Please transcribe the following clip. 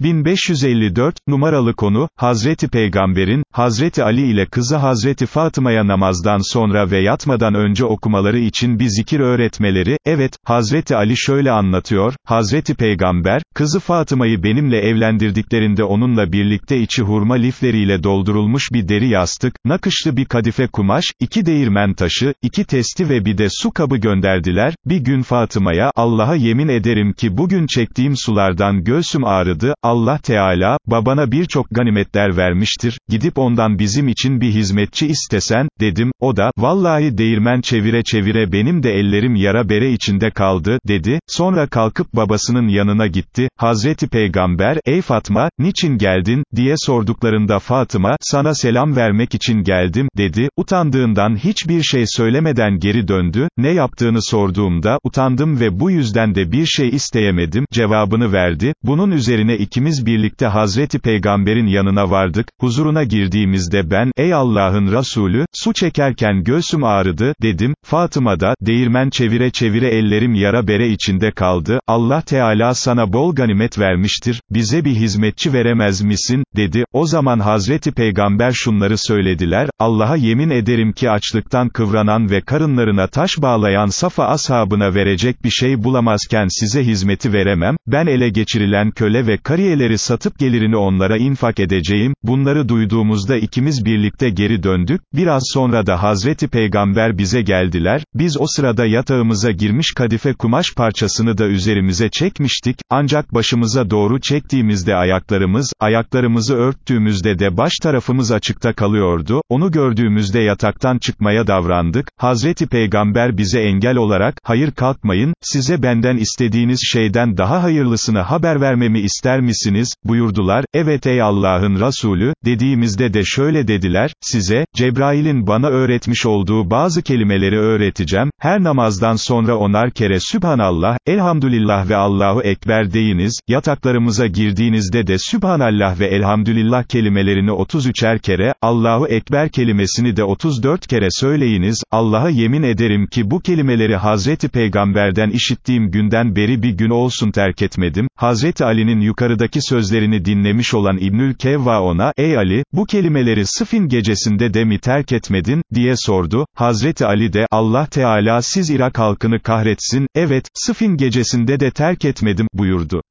1554, numaralı konu, Hazreti Peygamber'in, Hazreti Ali ile kızı Hazreti Fatıma'ya namazdan sonra ve yatmadan önce okumaları için bir zikir öğretmeleri, evet, Hazreti Ali şöyle anlatıyor, Hazreti Peygamber, kızı Fatıma'yı benimle evlendirdiklerinde onunla birlikte içi hurma lifleriyle doldurulmuş bir deri yastık, nakışlı bir kadife kumaş, iki değirmen taşı, iki testi ve bir de su kabı gönderdiler, bir gün Fatıma'ya, Allah'a yemin ederim ki bugün çektiğim sulardan göğsüm ağrıdı, Allah Teala, babana birçok ganimetler vermiştir, gidip ondan bizim için bir hizmetçi istesen, dedim, o da, vallahi değirmen çevire çevire benim de ellerim yara bere içinde kaldı, dedi, sonra kalkıp babasının yanına gitti, Hazreti Peygamber, ey Fatma, niçin geldin, diye sorduklarında Fatıma, sana selam vermek için geldim, dedi, utandığından hiçbir şey söylemeden geri döndü, ne yaptığını sorduğumda, utandım ve bu yüzden de bir şey isteyemedim, cevabını verdi, bunun üzerine ikimiz birlikte Hazreti Peygamber'in yanına vardık, huzuruna girdiğimizde ben, ey Allah'ın Resulü, su çekerken göğsüm ağrıdı, dedim, Fatıma da, değirmen çevire çevire ellerim yara bere içinde kaldı, Allah Teala sana bol ganimet vermiştir, bize bir hizmetçi veremez misin, dedi, o zaman Hazreti Peygamber şunları söylediler, Allah'a yemin ederim ki açlıktan kıvranan ve karınlarına taş bağlayan Safa ashabına verecek bir şey bulamazken size hizmeti veremem, ben ele geçirilen köle ve kariyeleri satıp gelirini onlara infak edeceğim, bunları duyduğumuzda ikimiz birlikte geri döndük, biraz sonra da Hazreti Peygamber bize geldiler, biz o sırada yatağımıza girmiş kadife kumaş parçasını da üzerimize çekmiştik, ancak başımıza doğru çektiğimizde ayaklarımız, ayaklarımızı örttüğümüzde de baş tarafımız açıkta kalıyordu, onu gördüğümüzde yataktan çıkmaya davrandık, Hazreti Peygamber bize engel olarak, hayır kalkmayın, size benden istediğiniz şeyden daha hayırlısını haber vermemi ister misiniz, buyurdular, evet ey Allah'ın Resulü, dediğimizde de şöyle dediler, size, Cebrail'in bana öğretmiş olduğu bazı kelimeleri öğreteceğim, her namazdan sonra onar kere Sübhanallah, Elhamdülillah ve Allahu Ekber deyiniz, yataklarımıza girdiğinizde de Sübhanallah ve Elhamdülillah kelimelerini 33'er kere, Allahu Ekber kelimesini de 34 kere söyleyiniz, Allah'a yemin ederim ki bu kelimeleri Hazreti Peygamber'den işittiğim günden beri bir gün olsun terk etmedim, Hazreti Ali'nin yukarıdaki sözlerini dinlemiş olan İbnül Kevva ona, ey Ali, bu kelimeleri Sıfin gecesinde de mi terk etmedin, diye sordu, Hazreti Ali de, Allah Teala siz Irak halkını kahretsin, evet, Sıfin gecesinde de terk etmedim, buyurdu.